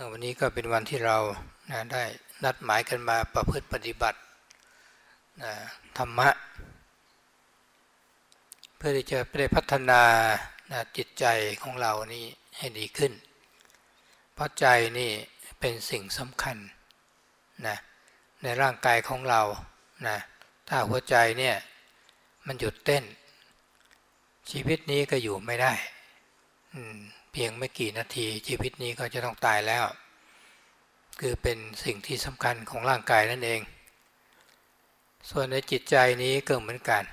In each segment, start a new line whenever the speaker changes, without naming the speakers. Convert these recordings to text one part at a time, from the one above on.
วันนี้ก็เป็นวันที่เรานะได้นัดหมายกันมาประพฤติปฏิบัตินะธรรมะ เพื่อที่จะได้พัฒนานะจิตใจของเรานี่ให้ดีขึ้น เพราะใจนี่เป็นสิ่งสำคัญนะในร่างกายของเรานะถ้าหัวใจเนี่ยมันหยุดเต้น ชีวิตนี้ก็อยู่ไม่ได้ พียงไม่กี่นาทีชีวิตนี้ก็จะต้องตายแล้ว คือเป็นสิ่งที่สำคัญของร่างกายนั่นเอง ส่วนในจิตใจนี้ก็เหมือนกัน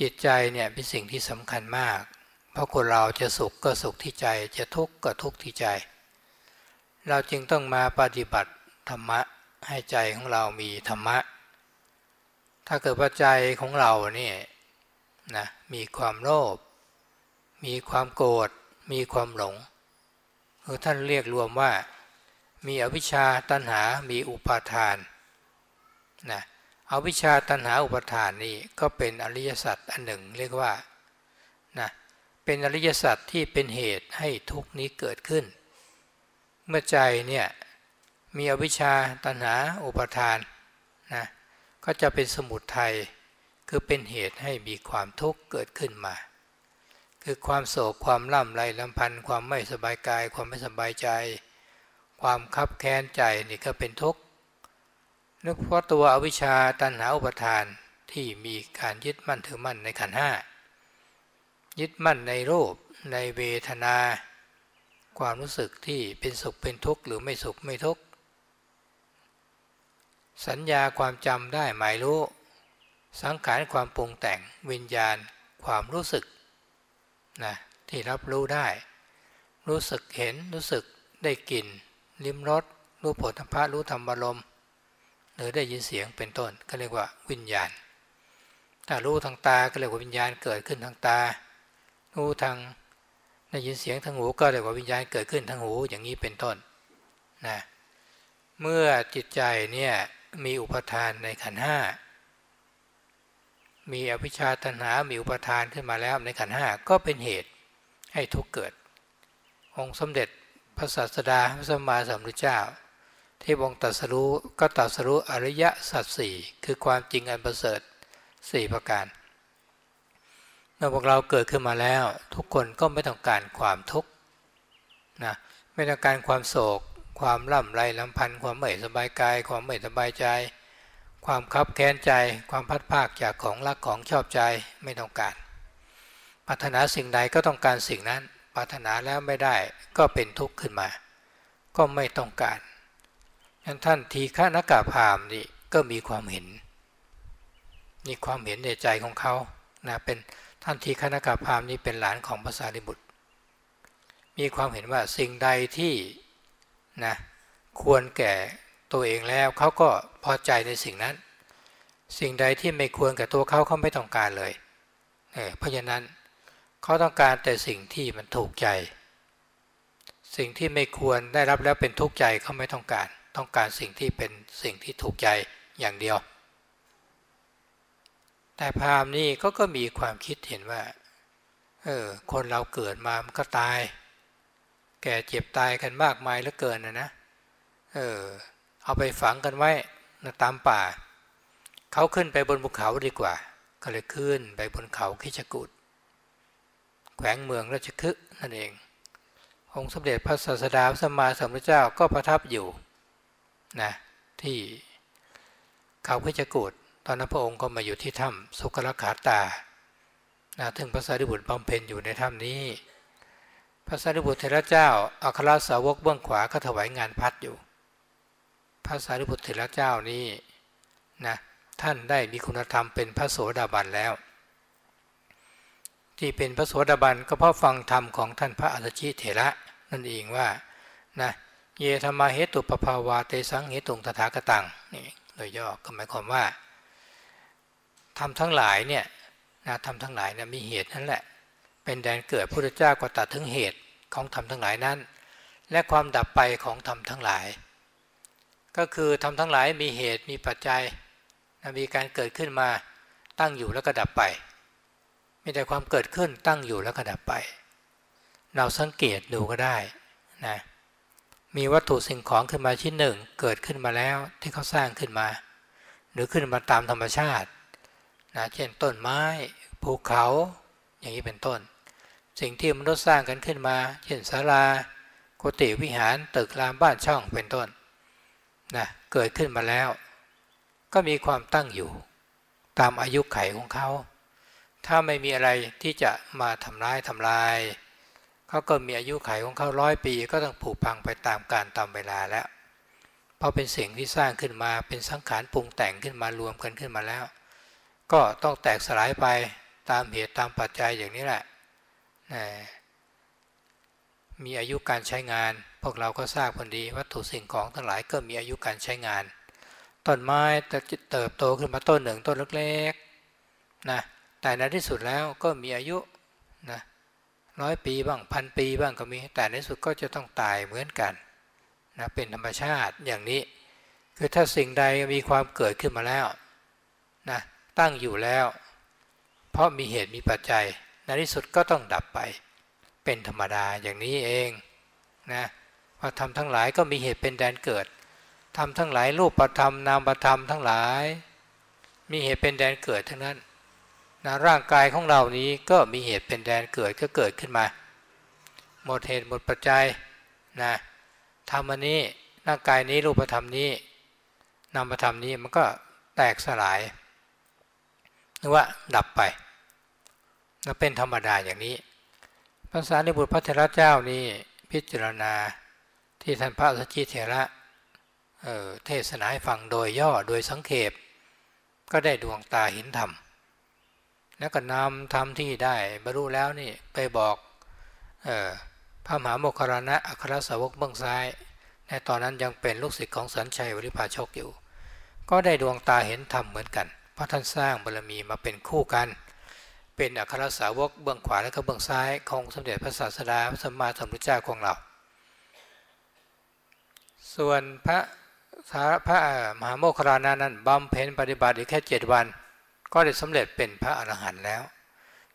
จิตใจเนี่ยเป็นสิ่งที่สำคัญมาก เพราะคนเราจะสุขก็สุขที่ใจ จะทุกข์ก็ทุกข์ที่ใจ เราจึงต้องมาปฏิบัติธรรมะให้ใจของเรามีธรรมะ ถ้าเกิดว่าใจของเราเนี่ยนะมีความโลภมีความโกรธ มีความหลงคือท่านเรียกรวมว่า มีอวิชชาตัณหา มีอุปาทานนะอวิชชาตัณหาอุปาทานนี่ก็เป็นอริยสัจอันหนึ่งเรียกว่านะเป็นอริยสัจที่เป็นเหตุให้ทุกนี้เกิดขึ้น เมื่อใจเนี่ยมีอวิชชาตัณหาอุปาทานนะก็จะเป็นสมุทัยคือเป็นเหตุให้มีความทุกข์เกิดขึ้นมา คือความโศกความล่ำไรลำพันธ์ความไม่สบายกาย ความไม่สบายใจ ความคับแค้นใจนี่ก็เป็นทุกข์นึกเพราะตัวอวิชชาตัณหาอุปทานที่มีการยึดมั่นถือมั่นในขันห้ายึดมั่นในรูปในเวทนา ความรู้สึกที่เป็นสุขเป็นทุกข์หรือไม่สุขไม่ทุกข์สัญญาความจำได้หมายรู้ สังขารความปรุงแต่งวิญญาณ ความรู้สึก นะที่รับรู้ได้ รู้สึกเห็นรู้สึกได้กลิ่นลิ้มรสรู้ผลธรรมะรู้ธรรมารมหรือได้ยินเสียงเป็นต้นก็เรียกว่าวิญญาณ ถ้ารู้ทางตาก็เรียกว่าวิญญาณเกิดขึ้นทางตา รู้ทางได้ยินเสียงทางหูก็เรียกว่าวิญญาณเกิดขึ้นทางหูอย่างนี้เป็นต้นนะเมื่อจิตใจเนี่ยมีอุปทานในขันห้า มีอภิชาตัณหามีอุปทานขึ้นมาแล้วในขันห้าก็เป็นเหตุให้ทุกเกิด องค์สมเด็จพระศาสดาพระสมมาสัมพุทธเจ้า ที่องค์ตัสรู้ก็ตัสรู้อริยสัจสี่คือความจริงอันประเสริฐสี่ประการเมื่อพวกเราเกิดขึ้นมาแล้ว ทุกคนก็ไม่ต้องการความทุกข์นะไม่ต้องการความโศก ความล่ำไรลำพันธ์ความไม่สบายกาย ความไม่สบายใจ ความคับแค้นใจ ความพัดภาคจากของรักของชอบใจไม่ต้องการปรารถนาสิ่งใดก็ต้องการสิ่งนั้นปรารถนาแล้วไม่ได้ก็เป็นทุกข์ขึ้นมา ก็ไม่ต้องการดังท่านทีฆนากาพามนี่ก็มีความเห็นมีความเห็นในใจของเขานะเป็นท่านทีฆนากาพามนี่เป็นหลานของภาษาลิบุตร มีความเห็นว่าสิ่งใดที่นะควรแก่ ตัวเองแล้วเขาก็พอใจในสิ่งนั้น สิ่งใดที่ไม่ควรแก่ตัวเขาเขาไม่ต้องการเลยเเพราะฉะนั้นเขาต้องการแต่สิ่งที่มันถูกใจ สิ่งที่ไม่ควรได้รับแล้วเป็นทุกข์ใจเขาไม่ต้องการ ต้องการสิ่งที่เป็นสิ่งที่ถูกใจอย่างเดียว แต่พรามนี่ก็ก็มีความคิดเห็นว่าเออคนเราเกิดมามันก็ตาย แก่เจ็บตายกันมากมายเหลือเกินนะนะเออ เอาไปฝังกันไว้นะตามป่า เขาขึ้นไปบนภูเขาดีกว่า ก็เลยขึ้นไปบนเขาคิชกุดแขวงเมืองราชคฤห์นั่นเอง องค์สมเด็จพระศาสดาสมมาสัมพุทธเจ้าก็ประทับอยู่นะที่เขาคิชกุดตอนนั้นพระองค์ก็มาอยู่ที่ถ้ำสุกรขาตานะถึงพระสารีบุตรบำเพ็ญอยู่ในถ้ำนี้ พระสารีบุตรเถระเจ้าอัครสาวกเบื้องขวาก็ถวายงานพัดอยู่ พระสารีบุตรเถระเจ้านี้นะท่านได้มีคุณธรรมเป็นพระโสดาบันแล้ว ที่เป็นพระโสดาบันก็เพราะฟังธรรมของท่านพระอัจฉิเถระนั่นเองว่านะเยธรรมาเหตุปภาวาเตสังเหตุงตถาคตังนี่โดยย่อก็หมายความว่าทำทั้งหลายเนี่ยนะทำทั้งหลายนะมีเหตุนั่นแหละ เป็นแดนเกิดพระเจ้าก็ตัดถึงเหตุของธรรมทั้งหลายนั้น และความดับไปของธรรมทั้งหลาย ก็คือธรรมทั้งหลายมีเหตุมีปัจจัยมีการเกิดขึ้นมาตั้งอยู่แล้วก็ดับไป มีแต่ความเกิดขึ้นตั้งอยู่แล้วก็ดับไป เราสังเกตดูก็ได้นะมีวัตถุสิ่งของขึ้นมาชิ้นหนึ่ง เกิดขึ้นมาแล้วที่เขาสร้างขึ้นมา หรือขึ้นมาตามธรรมชาตินะเช่นต้นไม้ภูเขาอย่างนี้เป็นต้น สิ่งที่มนุษย์สร้างกันขึ้นมา เช่นศาลากุฏิวิหารตึกรามบ้านช่องเป็นต้น นะเกิดขึ้นมาแล้ว ก็มีความตั้งอยู่ ตามอายุไขของเขา ถ้าไม่มีอะไรที่จะมาทำร้ายทำลายเขาก็มีอายุไขของเขาร้อยปีก็ต้องผุพังไปตามการตามเวลาแล้วเพราะเป็นสิ่งที่สร้างขึ้นมาเป็นสังขารปรุงแต่งขึ้นมารวมกันขึ้นมาแล้ว ก็ต้องแตกสลายไปตามเหตุตามปัจจัยอย่างนี้แหละนะ มีอายุการใช้งาน พวกเราก็ทราบคนดี วัตถุสิ่งของทั้งหลายก็มีอายุการใช้งาน ต้นไม้จะเติบโตขึ้นมาต้นหนึ่งต้นเล็กๆนะแต่ในที่สุดแล้วก็มีอายุนะร้อยปีบ้างพันปีบ้างก็มี แต่ในที่สุดก็จะต้องตายเหมือนกันนะเป็นธรรมชาติอย่างนี้ คือถ้าสิ่งใดมีความเกิดขึ้นมาแล้วนะตั้งอยู่แล้ว เพราะมีเหตุมีปัจจัย ในที่สุดก็ต้องดับไป เป็นธรรมดาอย่างนี้เองนะว่าธรรมทั้งหลายก็มีเหตุเป็นแดนเกิดธรรมทั้งหลายรูปประธรรมนามประธรรมทั้งหลาย มีเหตุเป็นแดนเกิดทั้งนั้นนะร่างกายของเรานี้ก็มีเหตุเป็นแดนเกิดก็เกิดขึ้นมา หมดเหตุหมดปัจจัยนะธรรมอันนี้ ร่างกายนี้รูปธรรมนี้นามธรรมนี้มันก็แตกสลายหรือว่าดับไปแล้วเป็นธรรมดาอย่างนี้ ภาษาในบุตรพระเถระเจ้านี่พิจารณาที่ท่านพระสัจจิเถระเเทศนาให้ฟังโดยย่อโดยสังเขปก็ได้ดวงตาเห็นธรรม แล้วก็นำธรรมที่ได้บรรลุแล้วนี่ไปบอกออพระมหาโมคคารณะอัครสาวกเบื้องซ้ายในตอนนั้นยังเป็นลูกศิษย์ของสันชัยวริภาชกอยู่ ก็ได้ดวงตาเห็นธรรมเหมือนกัน เพราะท่านสร้างบารมีมาเป็นคู่กัน เป็นอัครสาวกเบื้องขวาและก็เบื้องซ้ายของสมเด็จพระศาสดาพระสัมมาสัมพุทธเจ้าของเรา ส่วนพระสาพระมหาโมคครานานั้นบำเพ็ญปฏิบัติอีกแค่เจ็ดวัน ก็ได้สำเร็จเป็นพระอรหันต์แล้ว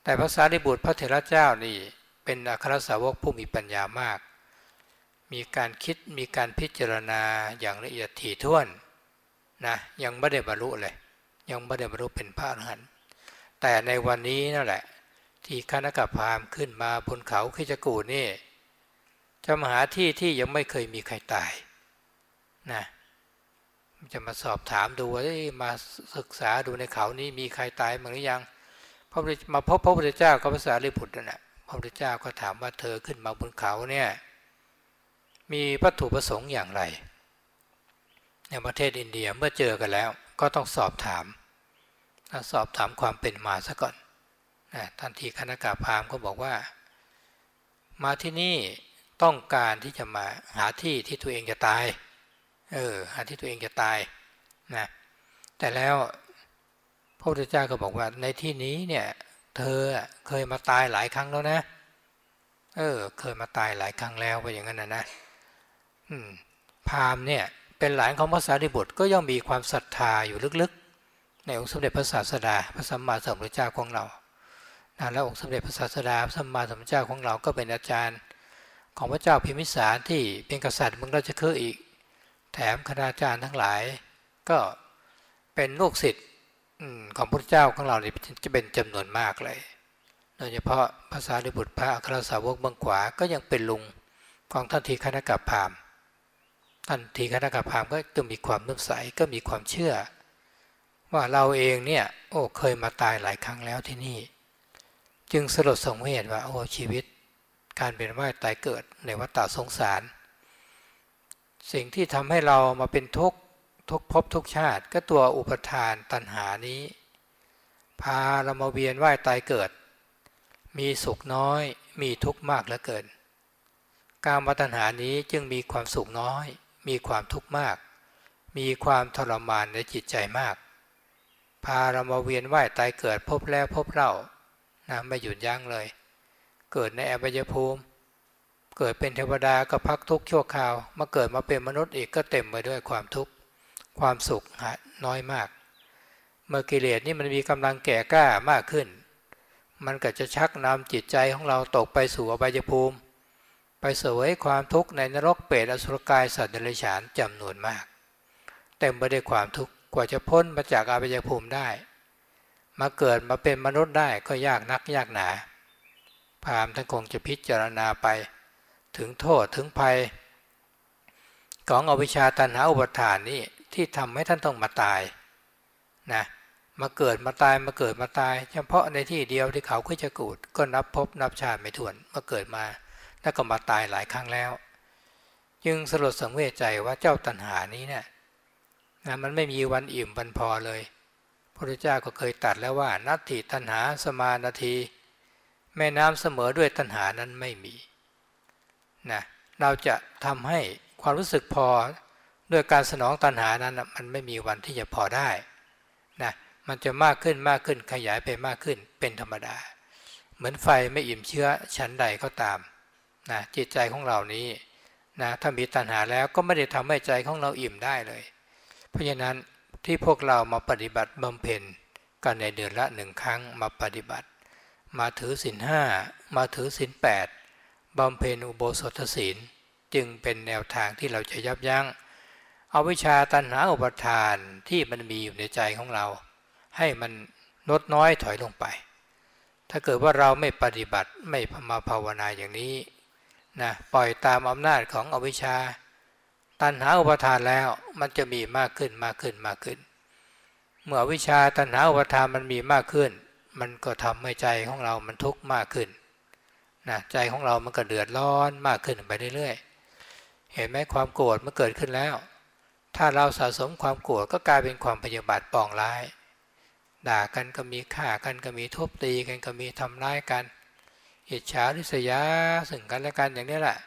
แต่พระสารีบุตรพระเถระเจ้านี่เป็นอัครสาวกผู้มีปัญญามาก มีการคิดมีการพิจารณาอย่างละเอียดถี่ถ้วนนะยังไม่ได้บรรลุเลย ยังไม่ได้บรรลุเป็นพระอรหันต์ แต่ในวันนี้นั่นแหละ ที่คณะกับพามขึ้นมาบนเขาขิจกูนี่จะมาหาที่ที่ยังไม่เคยมีใครตายนะจะมาสอบถามดูว่ามาศึกษาดูในเขานี้มีใครตายมั้งหรือยังพระมาพบพระพุทธเจ้าก็ภาษาลิบุตรนั่นแหละพระพุทธเจ้าก็ถามว่าเธอขึ้นมาบนเขาเนี่ยมีวัตถุประสงค์อย่างไร ในประเทศอินเดียเมื่อเจอกันแล้วก็ต้องสอบถาม สอบถามความเป็นมาซะก่อนนะทันทีคณะกาพามก็บอกว่า มาที่นี่ต้องการที่จะมาหาที่ที่ตัวเองจะตาย เออหาที่ตัวเองจะตายนะแต่แล้วพระพุทธเจ้าก็บอกว่าในที่นี้เนี่ยเธอเคยมาตายหลายครั้งแล้วนะ เออ เคยมาตายหลายครั้งแล้วไปอย่างนั้นนะนะพามเนี่ยเป็นหลานของพระสารีบุตรก็ย่อมมีความศรัทธาอยู่ลึก ในองค์สมเด็จพระศาสดาพระสัมมาสัมพุทธเจ้าของเราแล้วองค์สมเด็จพระศาสดาพระสัมมาสัมพุทธเจ้าของเราก็เป็นอาจารย์ของพระเจ้าพิมิสารที่เป็นกษัตริย์เมืองราชคฤห์อีก แถมคณาจารย์ทั้งหลาย ก็เป็นลูกศิษย์ของพระเจ้าของเราจะเป็นจำนวนมากเลย โดยเฉพาะภาษาดิบุตรพระอัครสาวกเมืองขวาก็ยังเป็นลุงของท่านทีคณะกับพามท่านทีคณะกับพามก็จะมีความนุ่มใสก็มีความเชื่อ ว่าเราเองเนี่ยโอ้เคยมาตายหลายครั้งแล้วที่นี่ จึงสลดสงเวชว่าโอ้ชีวิต การเป็นว่ายตายเกิดในวัฏสงสาร สิ่งที่ทำให้เรามาเป็นทุกข์ทุกภพทุกชาติ ก็ตัวอุปทานตัณหานี้ พาเรามาเวียนว่ายตายเกิด มีสุขน้อย มีทุกข์มากเหลือเกิน การมาตัณหานี้จึงมีความสุขน้อย มีความทุกข์มาก มีความทรมานในจิตใจมาก พาเรามาเวียนว่ายตายเกิดพบแล้วพบเล่านะไม่หยุดยั้งเลย เกิดในอบายภูมิ เกิดเป็นเทวดาก็พักทุกข์ชั่วคราว มาเกิดมาเป็นมนุษย์อีกก็เต็มไปด้วยความทุกข์ความสุขน้อยมาก เมื่อกิเลสนี่มันมีกำลังแก่กล้ามากขึ้น มันก็จะชักนำจิตใจของเราตกไปสู่อบายภูมิไปไปเสวยความทุกข์ในนรกเปรตอสุรกายสัตว์เดรัจฉานจำนวนมาก เต็มไปด้วยความทุกข์ กว่าจะพ้นมาจากอาบายภูมิได้ มาเกิดมาเป็นมนุษย์ได้ก็ยากนักยากหนาพามท่านคงจะพิจารณาไป ถึงโทษถึงภัย ของอวิชชาตันหาอุปทานนี่ที่ทำให้ท่านต้องมาตายนะมาเกิดมาตายมาเกิดมาตาย เฉพาะในที่เดียวที่เขาคุยจะกูด ก็นับพบนับชาติไม่ถ้วนมาเกิดมาแล้วก็มาตายหลายครั้งแล้ว จึงสลดสังเวชใจว่าเจ้าตัณหานี้เนี่ย นะมันไม่มีวันอิ่มวันพอเลยพระพุทธเจ้าก็เคยตัดแล้วว่า นัตถิตัณหาสมานาที แม่น้ำเสมอด้วยตัณหานั้นไม่มีนะเราจะทำให้ความรู้สึกพอด้วยการสนองตัณหานั้นมันไม่มีวันที่จะพอได้นะมันจะมากขึ้นมากขึ้นขยายไปมากขึ้นเป็นธรรมดา เหมือนไฟไม่อิ่มเชื้อชั้นใดก็ตามนะจิตใจของเรานี้นะถ้ามีตัณหาแล้วก็ไม่ได้ทำให้ใจของเราอิ่มได้เลย เพราะฉะนั้นที่พวกเรามาปฏิบัติบำเพ็ญกันในเดือนละหนึ่งครั้งมาปฏิบัติ มาถือศีลห้ามาถือศีลแปดบำเพ็ญอุโบสถศีลจึงเป็นแนวทางที่เราจะยับยั้งเอาวิชาตัณหาอุปทานที่มันมีอยู่ในใจของเรา ให้มันลดน้อยถอยลงไป ถ้าเกิดว่าเราไม่ปฏิบัติไม่มาภาวนาอย่างนี้นะปล่อยตามอำนาจของอวิชชา ตัณหาอุปทานแล้วมันจะมีมากขึ้นมากขึ้นมากขึ้น เมื่อวิชาตัณหาอุปทานมันมีมากขึ้น มันก็ทำให้ใจของเรามันทุกข์มากขึ้นนะใจของเรามันก็เดือดร้อนมากขึ้นไปเรื่อยๆ เห็นไหมความโกรธมันเกิดขึ้นแล้ว ถ้าเราสะสมความโกรธก็กลายเป็นความพยาบาทปองร้าย ด่ากันก็มีฆ่ากันก็มีทุบตีกันก็มีทำร้ายกัน อิจฉาริษยาสึ่งกันและกันอย่างนี้แหละ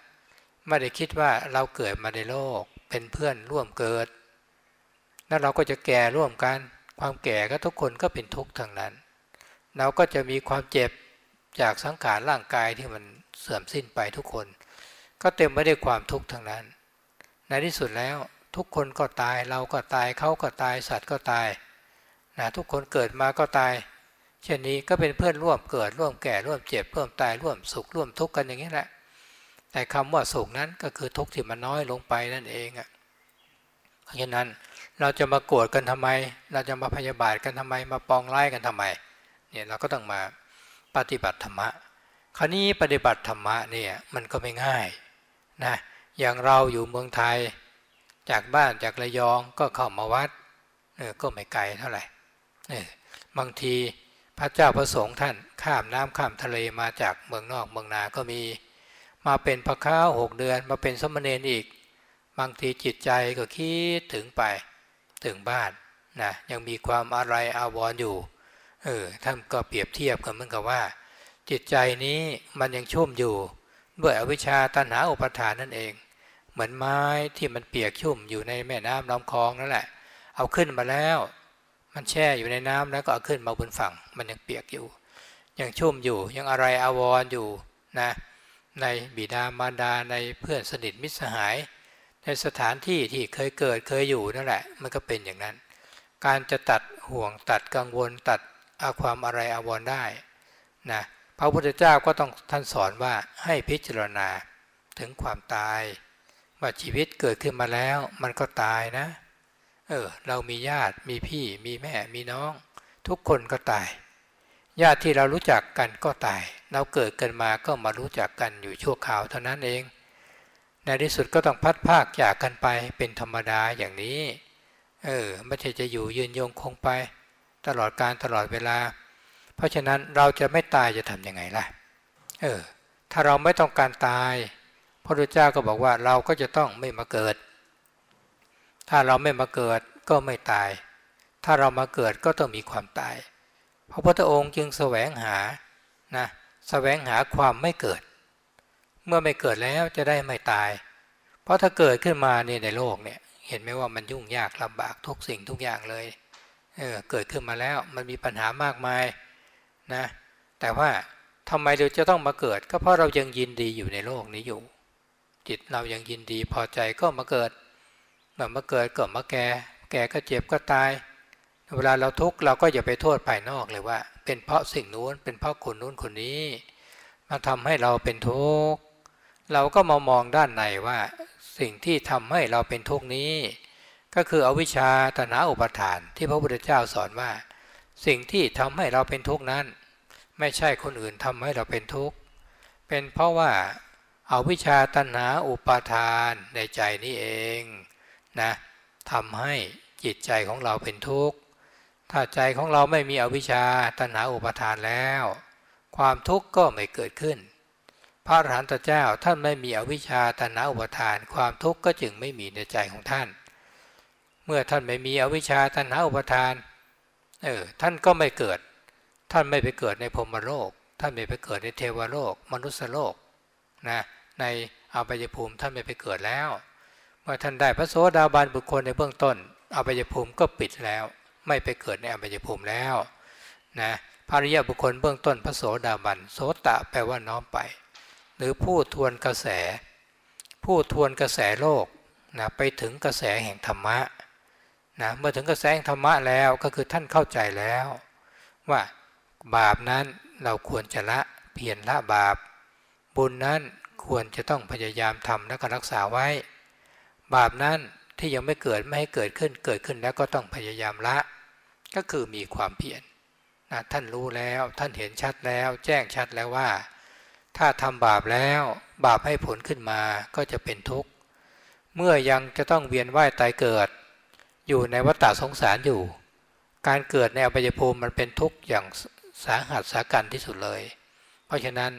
ไม่ได้คิดว่าเราเกิดมาในโลกเป็นเพื่อนร่วมเกิด แล้วเราก็จะแก่ร่วมกัน ความแก่ก็ทุกคนก็เป็นทุกข์ทางนั้น เราก็จะมีความเจ็บจากสังขารร่างกายที่มันเสื่อมสิ้นไปทุกคน ก็เต็มไปด้วยความทุกข์ทางนั้น ในที่สุดแล้วทุกคนก็ตายเราก็ตายเขาก็ตายสัตว์ก็ตายนะทุกคนเกิดมาก็ตาย เช่นนี้ก็เป็นเพื่อนร่วมเกิดร่วมแก่ร่วมเจ็บร่วมตายร่วมสุขร่วมทุกข์กันอย่างนี้แหละ แต่คำว่าสุขนั้นก็คือทุกข์ที่มันน้อยลงไปนั่นเองอะเพราะฉะนั้นเราจะมาโกรธกันทำไม เราจะมาพยาบาทกันทำไม มาปองไล่กันทำไม เนี่ยเราก็ต้องมาปฏิบัติธรรมะ คราวนี้ปฏิบัติธรรมะเนี่ยมันก็ไม่ง่ายนะ อย่างเราอยู่เมืองไทย จากบ้านจากระยองก็เข้ามาวัดเออก็ไม่ไกลเท่าไหร่เออบางทีพระเจ้าประสงค์ท่านข้ามน้ำข้ามทะเลมาจากเมืองนอกเมืองนาก็มี มาเป็นพระข้าหกเดือน มาเป็นสมณเณรอีก บางทีจิตใจก็คิดถึงไปถึงบ้านนะยังมีความอะไรอาวรออยู่เออท่านก็เปรียบเทียบกันเหมือนกับว่า จิตใจนี้มันยังชุ่มอยู่ ด้วยอวิชชาตัณหาอุปทานนั่นเอง เหมือนไม้ที่มันเปียกชุ่มอยู่ในแม่น้ำลำคลองนั่นแหละ เอาขึ้นมาแล้ว มันแช่อยู่ในน้ำแล้วก็เอาขึ้นมาบนฝั่ง มันยังเปียกอยู่ ยังชุ่มอยู่ยังอะไรอาวรออยู่นะ ในบิดามารดาในเพื่อนสนิทมิตรสหาย ในสถานที่ที่เคยเกิดเคยอยู่นั่นแหละ มันก็เป็นอย่างนั้น การจะตัดห่วงตัดกังวลตัดอาความอะไรอาวรได้นะพระพุทธเจ้าก็ต้องท่านสอนว่าให้พิจารณาถึงความตาย ว่าชีวิตเกิดขึ้นมาแล้วมันก็ตายนะ เออ เรามีญาติมีพี่มีแม่มีน้อง ทุกคนก็ตาย ญาติที่เรารู้จักกันก็ตาย เราเกิดกันมาก็มารู้จักกันอยู่ชั่วคราวเท่านั้นเอง ในที่สุดก็ต้องพัดภาคจากกันไปเป็นธรรมดาอย่างนี้ เออไม่ใช่จะอยู่ยืนยงคงไป ตลอดการตลอดเวลา เพราะฉะนั้นเราจะไม่ตายจะทำยังไงล่ะ เออ ถ้าเราไม่ต้องการตาย พระพุทธเจ้าก็บอกว่าเราก็จะต้องไม่มาเกิด ถ้าเราไม่มาเกิดก็ไม่ตาย ถ้าเรามาเกิดก็ต้องมีความตาย ระพุทธองค์จึงแสวงหานะแสวงหาความไม่เกิด เมื่อไม่เกิดแล้วจะได้ไม่ตาย เพราะถ้าเกิดขึ้นมาเนี่ยในโลกเนี่ยเห็นไหมว่ามันยุ่งยากลำบากทุกสิ่งทุกอย่างเลยเออเกิดขึ้นมาแล้วมันมีปัญหามากมายนะแต่ว่าทำไมเราจะต้องมาเกิด ก็เพราะเรายังยินดีอยู่ในโลกนี้อยู่ จิตเรายังยินดีพอใจก็มาเกิดเมื่อมาเกิดก็มาแก่ แก่ก็เจ็บก็ตาย เวลาเราทุกข์เราก็อย่าไปโทษภายนอกเลยว่า เป็นเพราะสิ่งนู้นเป็นเพราะคนนู้นคนนี้มาทำให้เราเป็นทุกข์เราก็มามองด้านในว่าสิ่งที่ทำให้เราเป็นทุกข์นี้ ก็คืออวิชชาตนาอุปทานที่พระพุทธเจ้าสอนว่า สิ่งที่ทำให้เราเป็นทุกข์นั้น ไม่ใช่คนอื่นทำให้เราเป็นทุกข์เป็นเพราะว่าอาวิชชาตนาอุปทานในใจนี้เองนะทำให้จิตใจของเราเป็นทุกข์ ถ้าใจของเราไม่มีอวิชชาตนาอุปทานแล้ว ความทุกข์ก็ไม่เกิดขึ้น พระอรหันตเจ้าท่านไม่มีอวิชชาตนาอุปทาน ความทุกข์ก็จึงไม่มีในใจของท่าน เมื่อท่านไม่มีอวิชชาตนาอุปทานเออท่านก็ไม่เกิด ท่านไม่ไปเกิดในพรมโลก ท่านไม่ไปเกิดในเทวโลก มนุษยโลกนะในอาบายภูมิท่านไม่ไปเกิดแล้ว เมื่อท่านได้พระโสดาบันบุคคลในเบื้องต้นอาบายภูมิก็ปิดแล้ว ไม่ไปเกิดในอบายภูมิแล้วนะภริยบุคคลเบื้องต้นพระโสดาบันโสตะแปลว่าน้อมไป หรือผู้ทวนกระแส ผู้ทวนกระแสโลกนะไปถึงกระแสแห่งธรรมะนะเมื่อถึงกระแสแห่งธรรมะแล้วก็คือท่านเข้าใจแล้ว ว่าบาปนั้นเราควรจะละเพียรละบาป บุญนั้นควรจะต้องพยายามทำและก็รักษาไว้ บาปนั้นที่ยังไม่เกิดไม่ให้เกิดขึ้นเกิดขึ้นแล้วก็ต้องพยายามละ ก็คือมีความเพียรนะท่านรู้แล้วท่านเห็นชัดแล้ว แจ้งชัดแล้วว่า ถ้าทำบาปแล้วบาปให้ผลขึ้นมาก็จะเป็นทุกข์ เมื่อยังจะต้องเวียนว่ายตายเกิด อยู่ในวัฏฏะสงสารอยู่ การเกิดในอบายภูมิมันเป็นทุกข์อย่างสาหัสสากันที่สุดเลย เพราะฉะนั้น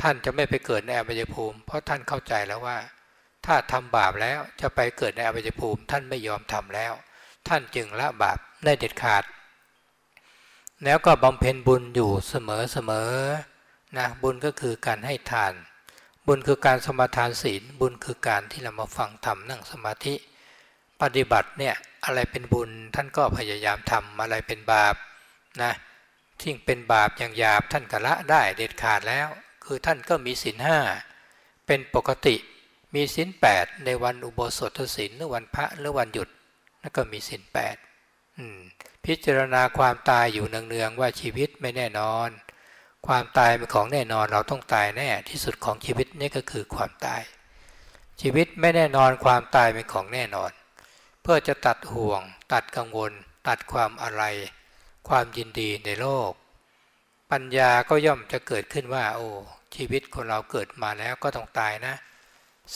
ท่านจะไม่ไปเกิดในอบายภูมิ เพราะท่านเข้าใจแล้วว่า ถ้าทำบาปแล้วจะไปเกิดในอบายภูมิ ท่านไม่ยอมทำแล้ว ท่านจึงละบาป ได้เด็ดขาด แล้วก็บำเพ็ญบุญอยู่เสมอเสมอนะบุญก็คือการให้ทาน บุญคือการสมาทานศีล บุญคือการที่เรามาฟังธรรมนั่งสมาธิปฏิบัติเนี่ยอะไรเป็นบุญท่านก็พยายามทำอะไรเป็นบาปนะที่เป็นบาปอย่างหยาบท่านกะละได้เด็ดขาดแล้ว คือท่านก็มีศีลห้าเป็นปกติมีศีลแปดในวันอุโบสถศีลหรือวันพระหรือวันหยุดแล้วก็มีศีลแปด พิจารณาความตายอยู่เนืองๆว่าชีวิตไม่แน่นอน ความตายเป็นของแน่นอนเราต้องตายแน่ที่สุดของชีวิตนี่ก็คือความตาย ชีวิตไม่แน่นอนความตายเป็นของแน่นอน เพื่อจะตัดห่วง ตัดกังวล ตัดความอะไร ความยินดีในโลก ปัญญาก็ย่อมจะเกิดขึ้นว่า โอ้ชีวิตคนเราเกิดมาแล้วก็ต้องตายนะ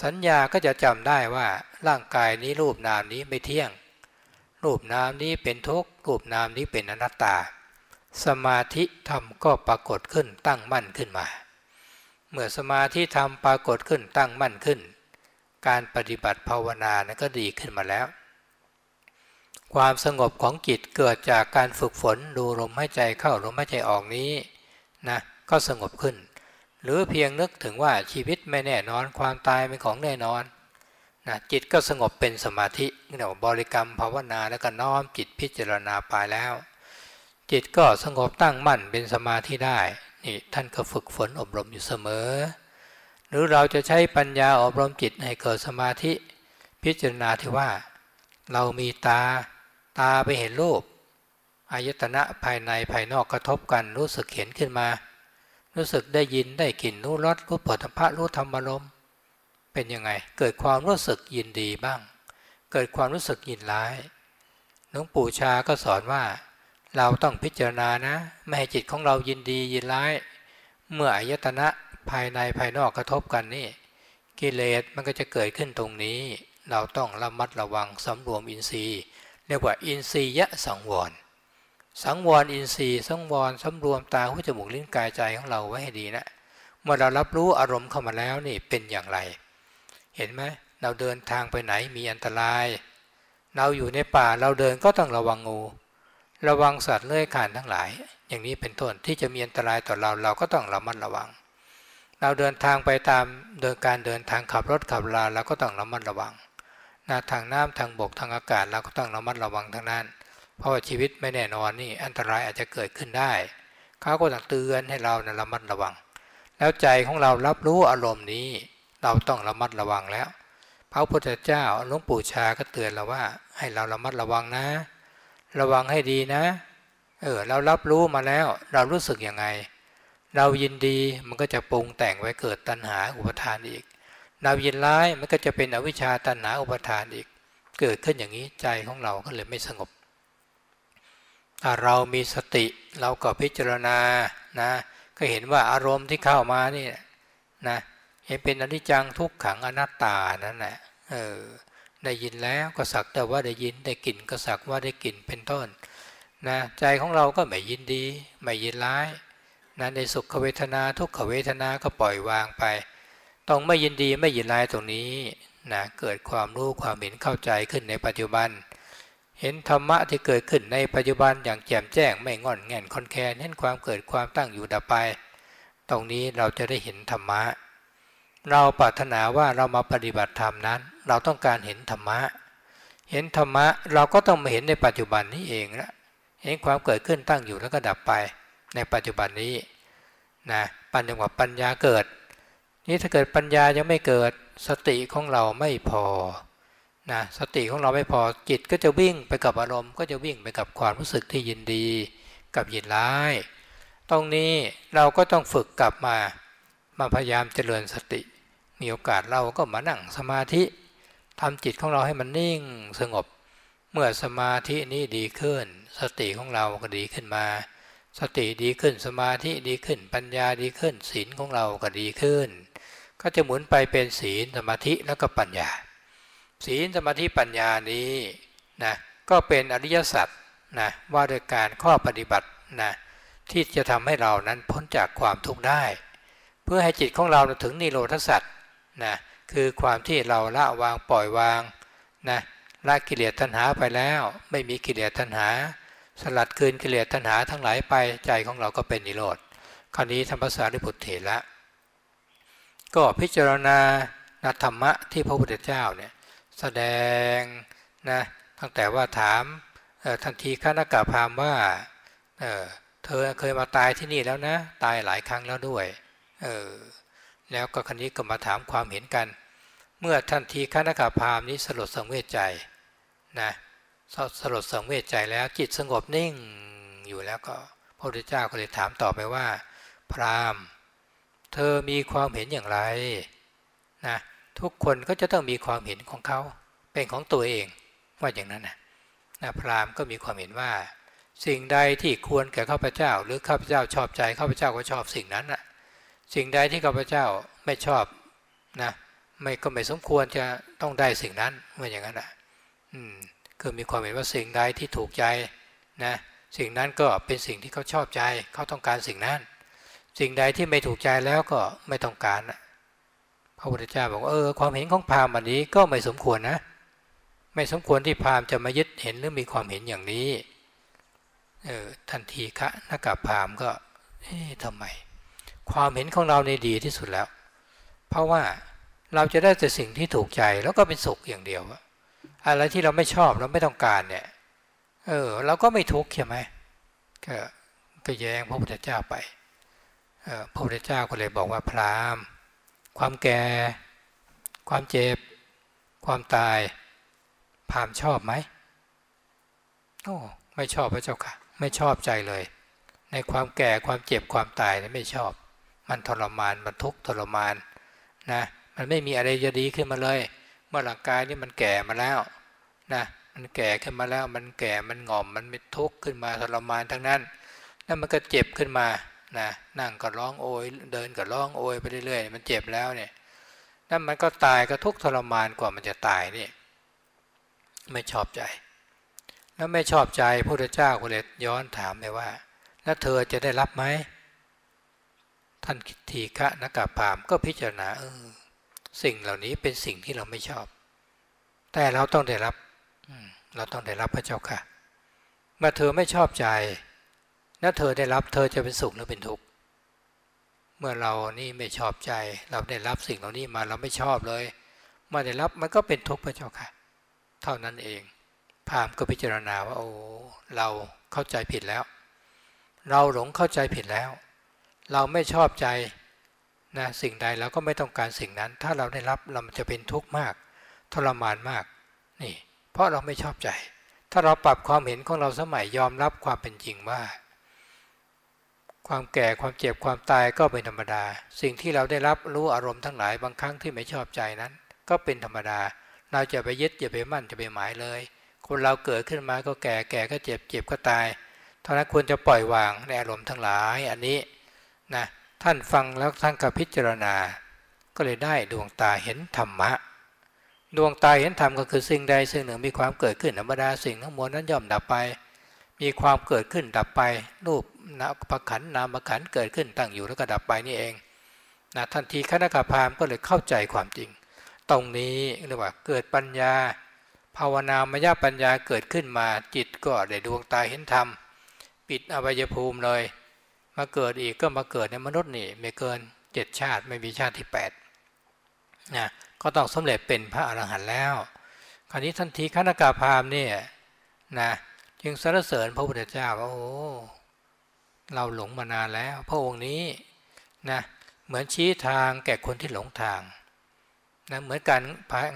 สัญญาก็จะจำได้ว่าร่างกายนี้รูปนามนี้ไม่เที่ยง รูปนามนี้เป็นทุกข์รูปนามนี้เป็นอนัตตา สมาธิธรรมก็ปรากฏขึ้นตั้งมั่นขึ้นมา เมื่อสมาธิธรรมปรากฏขึ้นตั้งมั่นขึ้น การปฏิบัติภาวนานะก็ดีขึ้นมาแล้ว ความสงบของจิตเกิดจากการฝึกฝนดูลมหายใจเข้าลมหายใจออกนี้นะก็สงบขึ้น หรือเพียงนึกถึงว่าชีวิตไม่แน่นอนความตายเป็นของแน่นอน นะจิตก็สงบเป็นสมาธิเรียกว่าบริกรรมภาวนาแล้วก็น้อมจิตพิจารณาไปแล้ว จิตก็สงบตั้งมั่นเป็นสมาธิได้นี่ท่านก็ฝึกฝนอบรมอยู่เสมอ หรือเราจะใช้ปัญญาอบรมจิตให้เกิดสมาธิ พิจารณาที่ว่า เรามีตาตาไปเห็นรูปอายตนะภายในภายนอกกระทบกันรู้สึกเห็นขึ้นมา รู้สึกได้ยินได้กลิ่นรู้รสรู้ปัตภะรู้ธรรมารม เป็นยังไง เกิดความรู้สึกยินดีบ้าง เกิดความรู้สึกยินร้ายหลวงปู่ชาก็สอนว่า เราต้องพิจารณานะ ไม่ให้จิตของเรายินดียินร้าย เมื่ออายตนะภายในภายนอกกระทบกันนี่ กิเลสมันก็จะเกิดขึ้นตรงนี้ เราต้องระมัดระวังสำรวมอินทรีย์ เรียกว่าอินทรียะสังวร สังวรอินทรีย์สังวรสำรวมตาหูจมูกลิ้นกายใจของเราไว้ให้ดีนะเมื่อเรารับรู้อารมณ์เข้ามาแล้วนี่เป็นอย่างไร เห็นไหมเราเดินทางไปไหนมีอันตราย เราอยู่ในป่าเราเดินก็ต้องระวังงู ระวังสัตว์เลื้อยคลานทั้งหลาย อย่างนี้เป็นต้นที่จะมีอันตรายต่อเราเราก็ต้องระมัดระวัง เราเดินทางไปตามเดินการเดินทางขับรถขับลาเราก็ต้องระมัดระวังนาทางน้ำทางบกทางอากาศเราก็ต้องระมัดระวังทั้งนั้น เพราะว่าชีวิตไม่แน่นอนนี่อันตรายอาจจะเกิดขึ้นได้เขาก็ต้องเตือนให้เรานะระมัดระวัง แล้วใจของเรารับรู้อารมณ์นี้ เราต้องระมัดระวังแล้ว พระพุทธเจ้าหลวงปู่ชาก็เตือนเราว่า ให้เราระมัดระวังนะ ระวังให้ดีนะ เออเรารับรู้มาแล้ว เรารู้สึกยังไง เรายินดีมันก็จะปรุงแต่งไว้เกิดตัณหาอุปทานอีกนาวินร้ายมันก็จะเป็นอวิชชาตัณหาอุปทานอีก เกิดขึ้นอย่างนี้ใจของเราก็เลยไม่สงบถ้าเรามีสติเราก็พิจารณานะ ก็เห็นว่าอารมณ์ที่เข้ามานี่นะ เห็นเป็นอนิจจังทุกขังอนัตตานั่นแหละเออได้ยินแล้วก็สักแต่ว่าได้ยินได้กลิ่นก็สักว่าได้กลิ่นเป็นต้นนะใจของเราก็ไม่ยินดี ไม่ยินร้ายนะในสุขเวทนาทุกขเวทนาก็ปล่อยวางไปต้องไม่ยินดีไม่ยินร้ายตรงนี้นะเกิดความรู้ความเห็นเข้าใจขึ้นในปัจจุบัน เห็นธรรมะที่เกิดขึ้นในปัจจุบันอย่างแจ่มแจ้งไม่งอนแง่นคอนแคนเห็นความเกิดความตั้งอยู่ดับไป ตรงนี้เราจะได้เห็นธรรมะ เราปรารถนาว่าเรามาปฏิบัติธรรมนั้น เราต้องการเห็นธรรมะ เห็นธรรมะเราก็ต้องมาเห็นในปัจจุบันนี้เองนะเห็นความเกิดขึ้นตั้งอยู่แล้วก็ดับไปในปัจจุบันนี้นะปัญญาปัญญาเกิด นี่ถ้าเกิดปัญญายังไม่เกิดสติของเราไม่พอนะสติของเราไม่พอจิตก็จะวิ่งไปกับอารมณ์ ก็จะวิ่งไปกับความรู้สึกที่ยินดี กับยินร้าย ตรงนี้เราก็ต้องฝึกกลับมามาพยายามเจริญสติ มีโอกาสเราก็มานั่งสมาธิทำจิตของเราให้มันนิ่งสงบ เมื่อสมาธินี้ดีขึ้น สติของเราก็ดีขึ้นมา สติดีขึ้นสมาธิดีขึ้น ปัญญาดีขึ้นศีลของเราก็ดีขึ้น ก็จะหมุนไปเป็นศีลสมาธิแล้วก็ปัญญา ศีลสมาธิปัญญานี้นะก็เป็นอริยสัจนะว่าโดยการข้อปฏิบัตินะที่จะทำให้เรานั้นพ้นจากความทุกข์ได้ เพื่อให้จิตของเราถึงนิโรธสัจ นะคือความที่เราละวางปล่อยวางนะละกิเลสตัณหาไปแล้ว ไม่มีกิเลสตัณหา สลัดคืนกิเลสตัณหาทั้งหลายไปใจของเราก็เป็นนิโรธคราวนี้ธรรมสารีบุตรเถระก็พิจารณาธรรมะที่พระพุทธเจ้าเนี่ยแสดงนะตั้งแต่ว่าถามทันทีข้านกาพามว่าเเธอเคยมาตายที่นี่แล้วนะ ตายหลายครั้งแล้วด้วย เออ แล้วก็คันนี้ก็มาถามความเห็นกัน เมื่อทันทีข้านกาพามนี้สลดสังเวชใจนะสลดสังเวชใจแล้วจิตสงบนิ่งอยู่แล้วก็พระพุทธเจ้าก็เลยถามต่อไปว่า พรามเธอมีความเห็นอย่างไรนะทุกคนก็จะต้องมีความเห็นของเขาเป็นของตัวเองว่าอย่างนั้นนะนะพราหมณ์ก็มีความเห็นว่า สิ่งใดที่ควรแก่ข้าพเจ้า หรือข้าพเจ้าชอบใจข้าพเจ้าก็ชอบสิ่งนั้นนะ สิ่งใดที่ข้าพเจ้าไม่ชอบนะไม่ก็ไม่สมควรจะต้องได้สิ่งนั้นว่าอย่างนั้นอะอืมคือมีความเห็นว่าสิ่งใดที่ถูกใจนะสิ่งนั้นก็เป็นสิ่งที่เขาชอบใจเขาต้องการสิ่งนั้น สิ่งใดที่ไม่ถูกใจแล้วก็ไม่ต้องการพระพุทธเจ้าบอกว่าเออความเห็นของพราหมณ์อันนี้ก็ไม่สมควรนะ ไม่สมควรที่พราหมณ์จะมายึดเห็นหรือมีความเห็นอย่างนี้เออทันทีคะนักกับพราหมณ์ก็เอ๊ะทำไม ความเห็นของเราในดีที่สุดแล้ว เพราะว่าเราจะได้แต่สิ่งที่ถูกใจแล้วก็เป็นสุขอย่างเดียวอะไรที่เราไม่ชอบเราไม่ต้องการเนี่ยเออเราก็ไม่ทุกข์ใช่ไหมก็ก็แย้งพระพุทธเจ้าไปพระพุทธเจ้าก็เลยบอกว่าพรามความแก่ ความเจ็บ ความตายพามชอบไหมโอ้ไม่ชอบพระเจ้าค่ะ ไม่ชอบใจเลย ในความแก่ความเจ็บความตายนี่ไม่ชอบ มันทรมานมันทุกข์ทรมานนะมันไม่มีอะไรจะดีขึ้นมาเลย เมื่อร่างกายนี่มันแก่มาแล้วนะมันแก่ขึ้นมาแล้วมันแก่มันงอมมันไม่ทุกข์ขึ้นมาทรมานทั้งนั้นแล้วมันก็เจ็บขึ้นมานะนั่งก็ร้องโอยเดินก็ร้องโอยไปเรื่อยๆ มันเจ็บแล้วเนี่ยนั่นมันก็ตายก็ทุกข์ทรมานกว่ามันจะตายนี่ไม่ชอบใจ แล้วไม่ชอบใจพระพุทธเจ้าก็เลยย้อนถามไปว่า แล้วเธอจะได้รับไหม ท่านทีฆะนักกาพามก็พิจารณาเออสิ่งเหล่านี้เป็นสิ่งที่เราไม่ชอบ แต่เราต้องได้รับเราต้องได้รับพระเจ้าค่ะ เมื่อเธอไม่ชอบใจแล้วเธอได้รับเธอจะเป็นสุขหรือเป็นทุกข์เมื่อเรานี่ไม่ชอบใจ เราได้รับสิ่งเหล่านี้มาเราไม่ชอบเลยเมื่อได้รับมันก็เป็นทุกข์พระเจ้าค่ะ เท่านั้นเองพามก็พิจารณาว่าโอ้เราเข้าใจผิดแล้ว เราหลงเข้าใจผิดแล้ว เราไม่ชอบใจนะสิ่งใดเราก็ไม่ต้องการสิ่งนั้น ถ้าเราได้รับเราจะเป็นทุกข์มาก ทรมานมากนี่เพราะเราไม่ชอบใจ ถ้าเราปรับความเห็นของเราสมัยยอมรับความเป็นจริงว่า ความแก่ความเจ็บความตายก็เป็นธรรมดา สิ่งที่เราได้รับรู้อารมณ์ทั้งหลายบางครั้งที่ไม่ชอบใจนั้น ก็เป็นธรรมดา เราจะไปยึดจะไปมั่นจะไปหมายเลย คนเราเกิดขึ้นมาก็แก่แก่ก็เจ็บเจ็บก็ตายเท่านั้นควรจะปล่อยวางในอารมณ์ทั้งหลาย อันนี้ นะท่านฟังแล้วท่านก็พิจารณา ก็เลยได้ดวงตาเห็นธรรมะ ดวงตาเห็นธรรมก็คือสิ่งใดสิ่งหนึ่งมีความเกิดขึ้นธรรมดาสิ่งทั้งมวลนั้นย่อมดับไป มีความเกิดขึ้นดับไป รูปนาประขันนามขันเกิดขึ้นตั้งอยู่แล้วก็ดับไปนี่เองนะทันทีคณะกพามก็เลยเข้าใจความจริง ตรงนี้เรียกว่าเกิดปัญญา ภาวนามยปัญญาเกิดขึ้นมาจิตก็ได้ดวงตาเห็นธรรม ปิดอวัยภูมิเลย มาเกิดอีกก็มาเกิดในมนุษย์นี่ไม่เกินเจ็ดชาติไม่มีชาติที่แปดนะก็ต้องสำเร็จเป็นพระอรหันต์แล้ว คราวนี้ทันทีขณกาพามเนี่ยนะจึงสรรเสริญพระพุทธเจ้าว่าโอ้เราหลงมานานแล้ว พระองค์นี้นะเหมือนชี้ทางแก่คนที่หลงทางนะเหมือนการ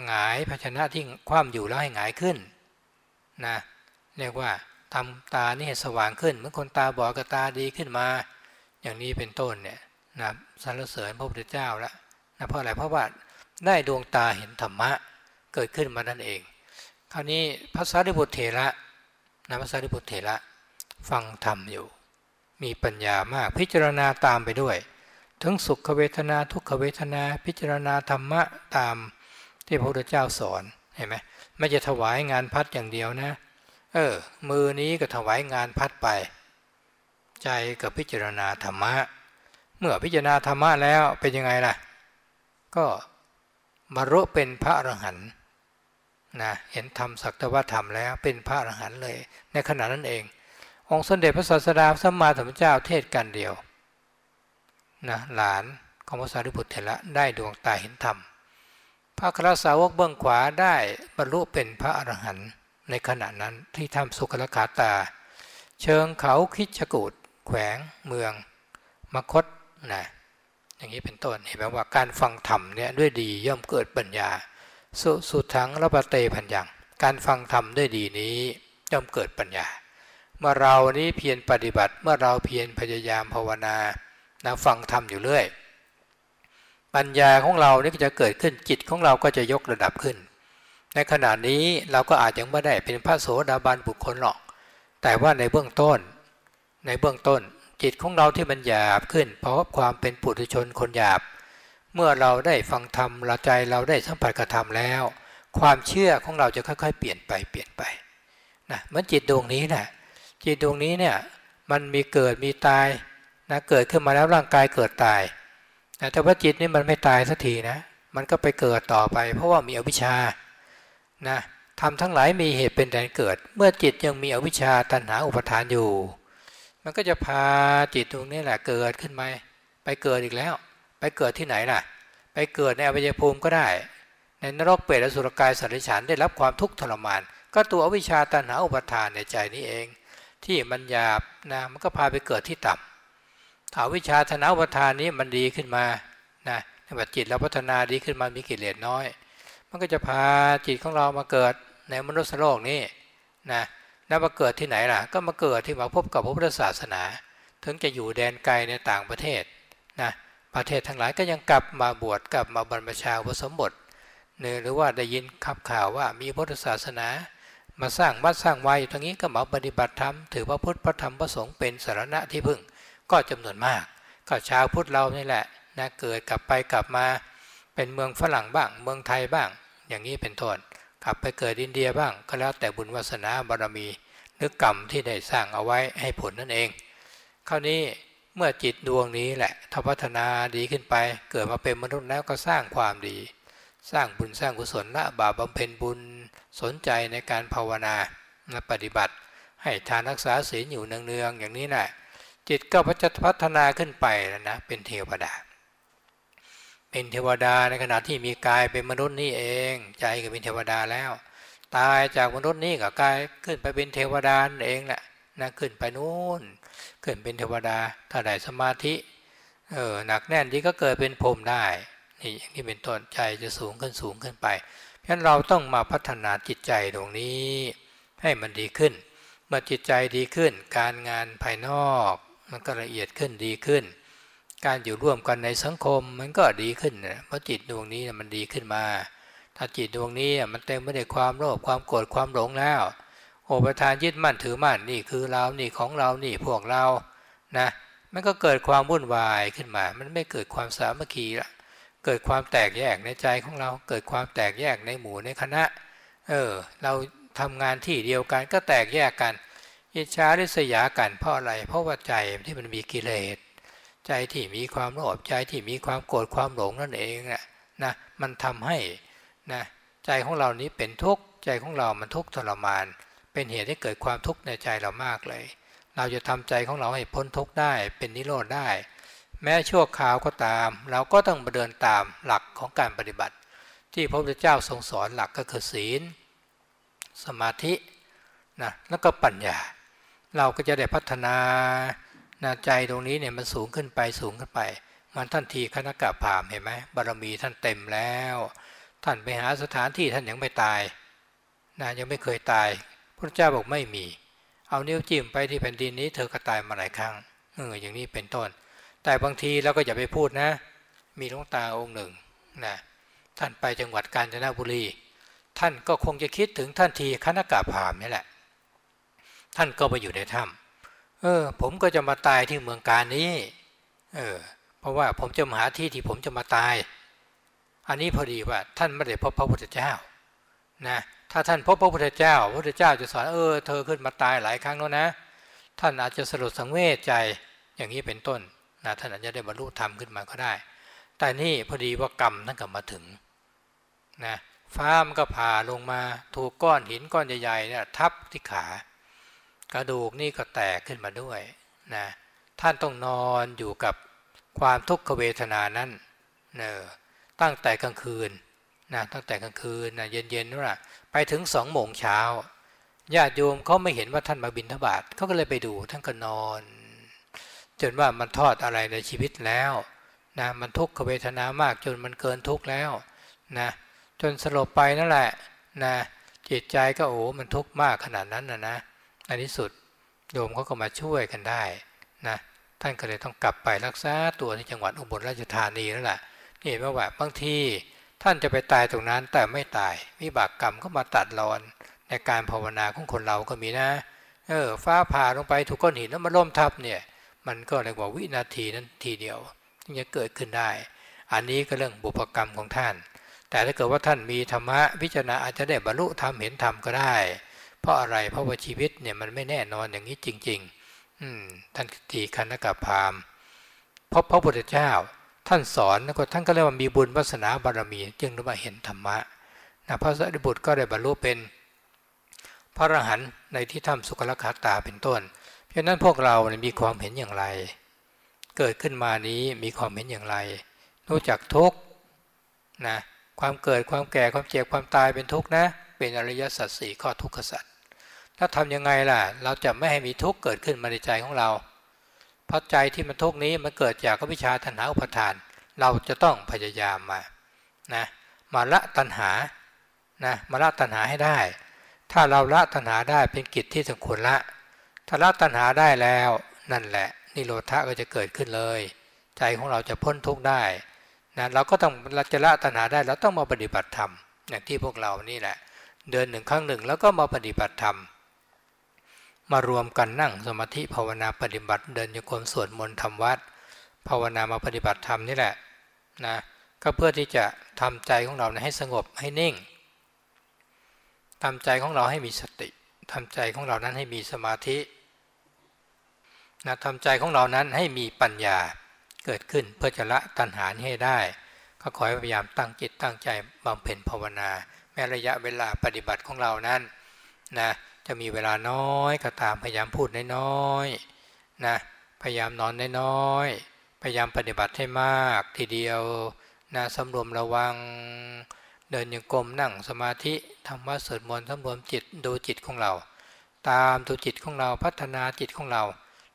หงายภาชนะที่คว่ำอยู่แล้วให้หงายขึ้นนะเรียกว่า ทำตานี่สว่างขึ้นเหมือนคนตาบอดกับตาดีขึ้นมา อย่างนี้เป็นต้นเนี่ยนะสรรเสริญพระพุทธเจ้าแล้วนะเพราะอะไรเพราะว่าได้ดวงตาเห็นธรรมะเกิดขึ้นมานั่นเอง คราวนี้พระสารีบุตรเถระนะพระสารีบุตรเถระฟังธรรมอยู่ มีปัญญามากพิจารณาตามไปด้วย ทั้งสุขเวทนาทุกขเวทนาพิจารณาธรรมะตามที่พระพุทธเจ้าสอนเห็นไหมไม่จะถวายงานพัดอย่างเดียวนะ เออ มือนี้ก็ถวายงานพัดไป ใจกับพิจารณาธรรมะ เมื่อพิจารณาธรรมะแล้วเป็นยังไงล่ะ ก็บรรลุเป็นพระอรหันต์นะเห็นธรรมสักตว่าธรรมแล้วเป็นพระอรหันต์เลย ในขณะนั้นเอง องค์สมเด็จพระศาสดาสัมมาสัมพุทธเจ้าเทศกันเดียวนะหลานของพระสารีบุตรเถระได้ดวงตาเห็นธรรม พระคราสาวกเบื้องขวาได้บรรลุเป็นพระอรหันต์ ในขณะนั้นที่ทำสุขลขาตา เชิงเขาคิดชกูดแขวงเมือง มคตนะอย่างนี้เป็นต้นเห็นไหมว่าการฟังธรรมเนี่ยด้วยดีย่อมเกิดปัญญา สุสุทังระปเตพันยังการฟังธรรมด้วยดีนี้ย่อมเกิดปัญญา เมื่อเรานี้เพียรปฏิบัติเมื่อเราเพียรพยายามภาวนานะฟังธรรมอยู่เรื่อย ปัญญาของเรานี่ก็จะเกิดขึ้นจิตของเราก็จะยกระดับขึ้น ในขณะนี้เราก็อาจยังไม่ได้เป็นพระโสดาบันบุคคลหรอก แต่ว่าในเบื้องต้น ในเบื้องต้น จิตของเราที่มันหยาบขึ้น เพราะความเป็นปุถุชนคนหยาบ เมื่อเราได้ฟังธรรมเราใจเราได้สัมผัสกับธรรมแล้ว ความเชื่อของเราจะค่อยๆ เปลี่ยนไปเปลี่ยนไปนะมันจิตดวงนี้นะจิตดวงนี้เนี่ยมันมีเกิดมีตายนะเกิดขึ้นมาแล้วร่างกายเกิดตายนะแต่ว่าจิตนี่มันไม่ตายสักทีนะ มันก็ไปเกิดต่อไป เพราะว่ามีอวิชชา นะทำทั้งหลายมีเหตุเป็นแดนเกิด เมื่อจิตยังมีอวิชชาตัณหาอุปทานอยู่ มันก็จะพาจิตตรงนี้แหละเกิดขึ้นมาไปเกิดอีกแล้ว ไปเกิดที่ไหนล่ะ ไปเกิดในอวัยภูมิก็ได้ ในนรกเปรตอสุรกายสัตว์ฉานได้รับความทุกข์ทรมาน ก็ตัวอวิชชาตัณหาอุปทานในใจนี้เอง ที่มันหยาบนะมันก็พาไปเกิดที่ต่ำถ้าวิชาธนาอุปทานนี้มันดีขึ้นมานะถ้าจิตเราพัฒนาดีขึ้นมามีกิเลสน้อย มันก็จะพาจิตของเรามาเกิดในมนุษย์โลกนี้นะแล้วมาเกิดที่ไหนล่ะ ก็มาเกิดที่มาพบกับพระพุทธศาสนา ถึงจะอยู่แดนไกลในต่างประเทศนะประเทศทั้งหลายก็ยังกลับมาบวชกลับมาบรรพชาอุปสมบทเนืหรือว่าได้ยินขับข่าวว่ามีพุทธศาสนา มาสร้างวัดสร้างวายอยู่ตรงนี้ก็มาปฏิบัติธรรมถือพระพุทธพระธรรมพระสงฆ์เป็นสารณะที่พึ่ง ก็จำนวนมาก ก็ชาวพุทธเรานี่แหละนะเกิดกลับไปกลับมาเป็นเมืองฝรั่งบ้าง เมืองไทยบ้าง อย่างนี้เป็นต้นกลับไปเกิดอินเดียบ้างก็แล้วแต่บุญวาสนาบารมีนึกกรรมที่ได้สร้างเอาไว้ให้ผลนั่นเอง คราวนี้เมื่อจิตดวงนี้แหละถ้าพัฒนาดีขึ้นไป เกิดมาเป็นมนุษย์แล้วก็สร้างความดี สร้างบุญสร้างกุศลละบาปบำเพ็ญบุญสนใจในการภาวนาปฏิบัติ ให้ทานรักษาศีลอยู่เนืองๆอย่างนี้แหละจิตก็พัฒนาขึ้นไปแล้วนะเป็นเทวดา เป็นเทวดาในขณะที่มีกายเป็นมนุษย์นี่เอง ใจก็เป็นเทวดาแล้ว ตายจากมนุษย์นี่ก็กายขึ้นไปเป็นเทวดาเองแหละนะขึ้นไปนู่นขึ้นเป็นเทวดาถ้าได้สมาธิเออหนักแน่นที่ก็เกิดเป็นพรมได้นี่อย่างนี้เป็นต้นใจจะสูงขึ้นสูงขึ้นไปเพราะฉะนั้นเราต้องมาพัฒนาจิตใจตรงนี้ ให้มันดีขึ้น เมื่อจิตใจดีขึ้น การงานภายนอก มันก็ละเอียดขึ้นดีขึ้น การอยู่ร่วมกันในสังคมมันก็ดีขึ้นนะเพราะจิตดวงนี้มันดีขึ้นมา ถ้าจิตดวงนี้มันเต็มไปด้วยความโลภความโกรธความหลงแล้ว โอประทานยึดมั่นถือมั่นนี่คือเรานี่ของเรานี่พวกเรานะมันก็เกิดความวุ่นวายขึ้นมา มันไม่เกิดความสามัคคีละเกิดความแตกแยกในใจของเรา เกิดความแตกแยกในหมู่ในคณะ เออ เราทำงานที่เดียวกันก็แตกแยกกันอิจฉาริษยากันเพราะอะไร เพราะว่าใจที่มันมีกิเลส ใจที่มีความโลภใจที่มีความโกรธความหลงนั่นเองนะนะมันทำให้นะใจของเรานี้เป็นทุกข์ใจของเรามันทุกข์ทรมาน เป็นเหตุให้เกิดความทุกข์ในใจเรามากเลย เราจะทำใจของเราให้พ้นทุกข์ได้เป็นนิโรธได้ แม้ชั่วคราวก็ตาม เราก็ต้องเดินตามหลักของการปฏิบัติ ที่พระพุทธเจ้าทรงสอนหลักก็คือศีล สมาธินะแล้วก็ปัญญา เราก็จะได้พัฒนา นาใจตรงนี้เนี่ยมันสูงขึ้นไปสูงขึ้นไป มันท่านทีคณะกะพามเห็นไหมบารมีท่านเต็มแล้ว ท่านไปหาสถานที่ท่านยังไม่ตายนะยังไม่เคยตายพระเจ้าบอกไม่มี เอานิ้วจิ้มไปที่แผ่นดินนี้เธอก็ตายมาหลายครั้งเอออย่างนี้เป็นต้น แต่บางทีเราก็อย่าไปพูดนะ มีหลวงตาองค์หนึ่งนะท่านไปจังหวัดกาญจนบุรี ท่านก็คงจะคิดถึงท่านทีคณะกะพามนี่แหละ ท่านก็ไปอยู่ในถ้ำ ออ ผมก็จะมาตายที่เมืองการนี้ เออ เพราะว่าผมจะมาหาที่ที่ผมจะมาตาย อันนี้พอดีว่า ท่านไม่ได้พบพระพุทธเจ้า นะ ถ้าท่านพบพระพุทธเจ้า พระพุทธเจ้าจะสอนเออ เธอขึ้นมาตายหลายครั้งแล้วนะ ท่านอาจจะสลดสังเวชใจ อย่างนี้เป็นต้น นะ ท่านอาจจะได้บรรลุธรรมขึ้นมาก็ได้ แต่นี่พอดีว่ากรรมท่านกลับมาถึง นะ ฟ้ามันก็ผ่าลงมา ถูกก้อนหินก้อนใหญ่ๆเนี่ยทับที่ขา กระดูกนี่ก็แตกขึ้นมาด้วยนะท่านต้องนอนอยู่กับความทุกขเวทนานั้นเนอตั้งแต่กลางคืนนะตั้งแต่กลางคืนนะเย็นๆนู่นแหะไปถึงสองโมงเช้าญาติโยมเขาไม่เห็นว่าท่านมาบินทบาทเขาก็เลยไปดูท่านก็นอน จนว่ามันทอดอะไรในชีวิตแล้วนะมันทุกขเวทนามากจนมันเกินทุกข์แล้วนะจนสลบไปนั่นแหละนะจิตใจก็โอ้มันทุกข์มากขนาดนั้นนะนะ ในที่สุดโยมเขาก็มาช่วยกันได้นะท่านก็เลยต้องกลับไปรักษาตัวที่จังหวัดอุบลราชธานีนั่นแหละนี่เมื่อว่าบางทีท่านจะไปตายตรงนั้นแต่ไม่ตายวิบากกรรมก็มาตัดรอนในการภาวนาของคนเราก็มีนะ เออฟ้าผ่าลงไปถูกก้อนหินแล้วมาล่มทับเนี่ย มันก็เรียกว่าวินาทีนั้นทีเดียวที่จะเกิดขึ้นได้ อันนี้ก็เรื่องบุพกรรมของท่าน แต่ถ้าเกิดว่าท่านมีธรรมะพิจารณาอาจจะได้บรรลุธรรมเห็นธรรมก็ได้ เพราะอะไรเพราะว่าชีวิตเนี่ยมันไม่แน่นอนอย่างนี้จริง ๆ อืมท่านทีคันกับพามเพราะพระพุทธเจ้า ท่านสอนแล้วก็ท่านก็เรียกว่ามีบุญวาสนาบารมี จึงได้มาเห็นธรรมะนะพระสัตบุตรก็ได้บรรลุเป็น พระอรหันต์ในที่ถ้ำสุกลคาตาเป็นต้น เพราะนั้นพวกเราเนี่ยมีความเห็นอย่างไร เกิดขึ้นมานี้มีความเห็นอย่างไร รู้จักทุกนะความเกิดความแก่ความเจ็บความตายเป็นทุกข์นะ เป็นอริยสัจสี่ข้อทุกขสัจ ถ้าทำยังไงล่ะ เราจะไม่ให้มีทุกข์เกิดขึ้นมาในใจของเรา เพราะใจที่มันทุกข์นี้มันเกิดจากวิชาตัณหาอุปทาน เราจะต้องพยายามมานะมาละตัณหานะมาละตัณหาให้ได้ ถ้าเราละตัณหาได้เป็นกิจที่สมควรละ ถ้าละตัณหาได้แล้วนั่นแหละนิโรธะก็จะเกิดขึ้นเลย ใจของเราจะพ้นทุกข์ได้นะเราก็ต้องเราจะละตัณหาได้เราต้องมาปฏิบัติธรรมอย่างที่พวกเรานี่แหละ เดินหนึ่งครั้งหนึ่งแล้วก็มาปฏิบัติธรรม มารวมกันนั่งสมาธิภาวนาปฏิบัติเดินโยกมสวดมนต์ทำวัด ภาวนามาปฏิบัติธรรมนี่แหละนะก็เพื่อที่จะทำใจของเราให้สงบให้นิ่งทำใจของเราให้มีสติทำใจของเรานั้นให้มีสมาธินะทำใจของเรานั้นให้มีปัญญาเกิดขึ้นเพื่อจะละตัณหาให้ได้ ก็ขอให้พยายามตั้งจิตตั้งใจบำเพ็ญภาวนา แม้ระยะเวลาปฏิบัติของเรานั้นนะ จะมีเวลาน้อยก็ตามพยายามพูดน้อยๆนะพยายามนอนน้อยๆพยายามปฏิบัติให้มากทีเดียวนะสำรวมระวัง เดินยังกลมนั่งสมาธิทำวัดสวดมนต์สำรวมจิตดูจิตของเรา ตามดูจิตของเราพัฒนาจิตของเรา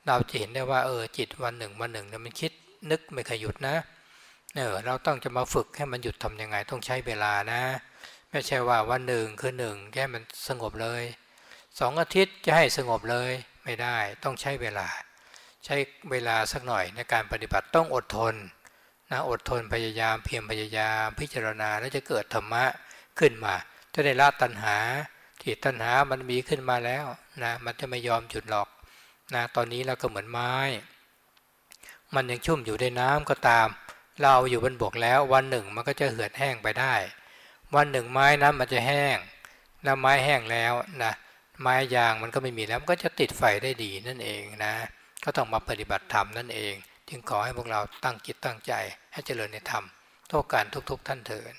เราจะเห็นได้ว่าเออจิตวันหนึ่งวันหนึ่งเนี่ยมันคิดนึกไม่เคยหยุดนะเออเราต้องจะมาฝึกให้มันหยุดทํำยังไงต้องใช้เวลานะ ไม่ใช่ว่าวันหนึ่งคือหนึ่งแค่มันสงบเลย สองอาทิตย์จะให้สงบเลยไม่ได้ต้องใช้เวลา ใช้เวลาสักหน่อยในการปฏิบัติต้องอดทนนะอดทนพยายามเพียรพยายามพิจารณาแล้วจะเกิดธรรมะขึ้นมา จะได้ละตัณหาที่ตัณหามันมีขึ้นมาแล้วนะมันจะไม่ยอมหยุดหรอกนะตอนนี้เราก็เหมือนไม้ มันยังชุ่มอยู่ในน้ำก็ตาม เราอยู่บนบกแล้ววันหนึ่งมันก็จะเหือดแห้งไปได้ วันหนึ่งไม้นั้นมันจะแห้งแล้วไม้แห้งแล้วนะ ไม้ยางมันก็ไม่มีแล้วมันก็จะติดไฟได้ดีนั่นเองนะ ก็ต้องมาปฏิบัติธรรมนั่นเอง จึงขอให้พวกเราตั้งจิตตั้งใจให้เจริญในธรรมทุกการทุกๆท่านเถิด